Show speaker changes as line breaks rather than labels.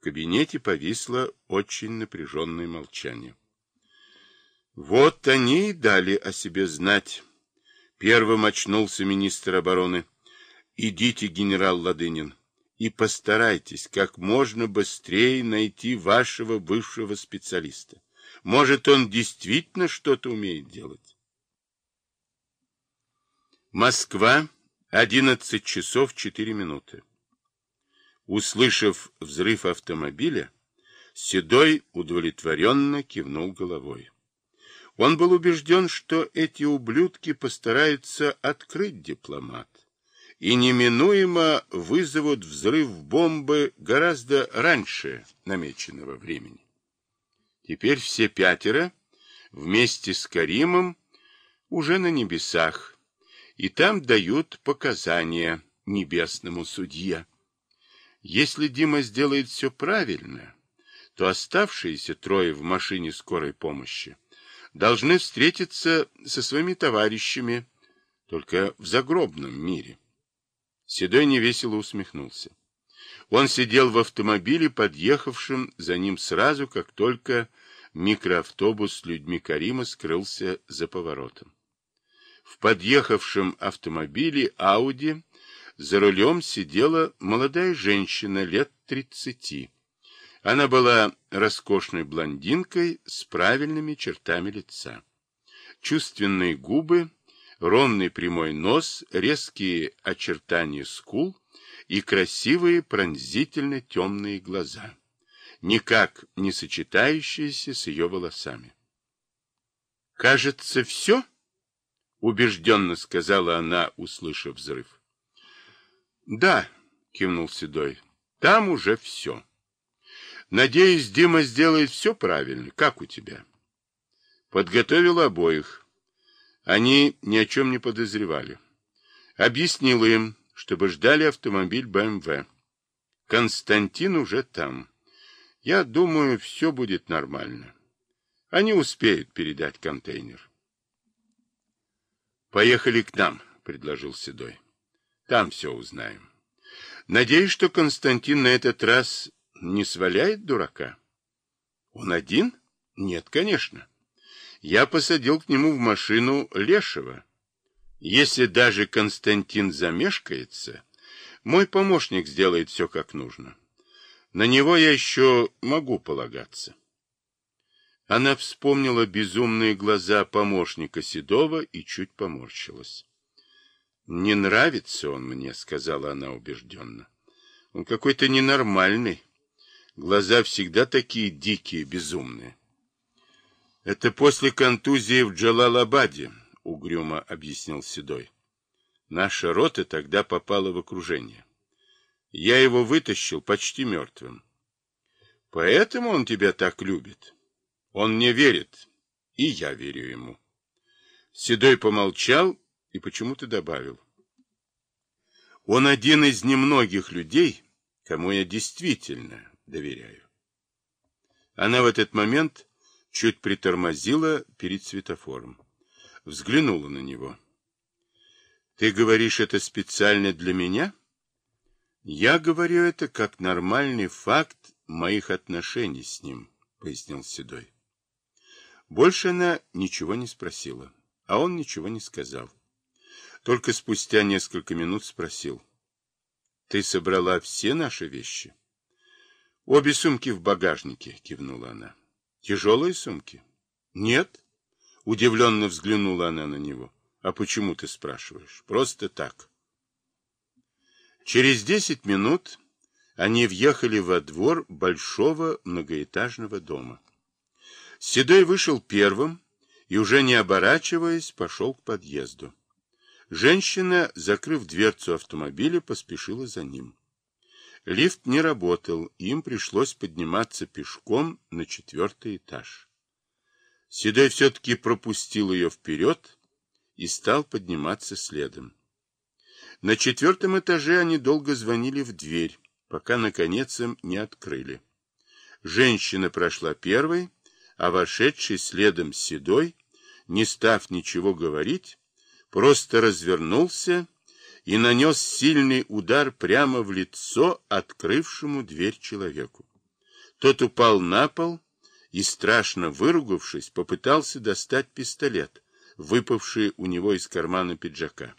кабинете повисло очень напряженное молчание. Вот они и дали о себе знать. Первым очнулся министр обороны. Идите, генерал Ладынин, и постарайтесь как можно быстрее найти вашего бывшего специалиста. Может, он действительно что-то умеет делать. Москва, 11 часов 4 минуты. Услышав взрыв автомобиля, Седой удовлетворенно кивнул головой. Он был убежден, что эти ублюдки постараются открыть дипломат и неминуемо вызовут взрыв бомбы гораздо раньше намеченного времени. Теперь все пятеро вместе с Каримом уже на небесах, и там дают показания небесному судье. Если Дима сделает все правильно, то оставшиеся трое в машине скорой помощи должны встретиться со своими товарищами только в загробном мире. Седой невесело усмехнулся. Он сидел в автомобиле, подъехавшем за ним сразу, как только микроавтобус с людьми Карима скрылся за поворотом. В подъехавшем автомобиле Ауди за рулем сидела молодая женщина лет тридцати. Она была роскошной блондинкой с правильными чертами лица. Чувственные губы, ровный прямой нос, резкие очертания скул и красивые пронзительно темные глаза, никак не сочетающиеся с ее волосами. «Кажется, все?» — убежденно сказала она, услышав взрыв. Да, кивнул Седой, там уже все. Надеюсь, Дима сделает все правильно. Как у тебя? Подготовил обоих. Они ни о чем не подозревали. Объяснил им, чтобы ждали автомобиль БМВ. Константин уже там. Я думаю, все будет нормально. Они успеют передать контейнер. Поехали к нам, предложил Седой. Там все узнаем. Надеюсь, что Константин на этот раз не сваляет дурака. Он один? Нет, конечно. Я посадил к нему в машину Лешего. Если даже Константин замешкается, мой помощник сделает все как нужно. На него я еще могу полагаться. Она вспомнила безумные глаза помощника Седова и чуть поморщилась. «Не нравится он мне», — сказала она убежденно. «Он какой-то ненормальный. Глаза всегда такие дикие, безумные». «Это после контузии в Джалалабаде», — угрюмо объяснил Седой. «Наша рота тогда попала в окружение. Я его вытащил почти мертвым. Поэтому он тебя так любит. Он мне верит, и я верю ему». Седой помолчал и почему-то добавил. Он один из немногих людей, кому я действительно доверяю. Она в этот момент чуть притормозила перед светофором. Взглянула на него. «Ты говоришь это специально для меня?» «Я говорю это как нормальный факт моих отношений с ним», — пояснил Седой. Больше она ничего не спросила, а он ничего не сказал. Только спустя несколько минут спросил. Ты собрала все наши вещи? Обе сумки в багажнике, кивнула она. Тяжелые сумки? Нет. Удивленно взглянула она на него. А почему ты спрашиваешь? Просто так. Через десять минут они въехали во двор большого многоэтажного дома. Седой вышел первым и, уже не оборачиваясь, пошел к подъезду. Женщина, закрыв дверцу автомобиля, поспешила за ним. Лифт не работал, им пришлось подниматься пешком на четвертый этаж. Седой все-таки пропустил ее вперед и стал подниматься следом. На четвертом этаже они долго звонили в дверь, пока, наконец, им не открыли. Женщина прошла первой, а вошедший следом Седой, не став ничего говорить, просто развернулся и нанес сильный удар прямо в лицо открывшему дверь человеку. Тот упал на пол и, страшно выругавшись, попытался достать пистолет, выпавший у него из кармана пиджака.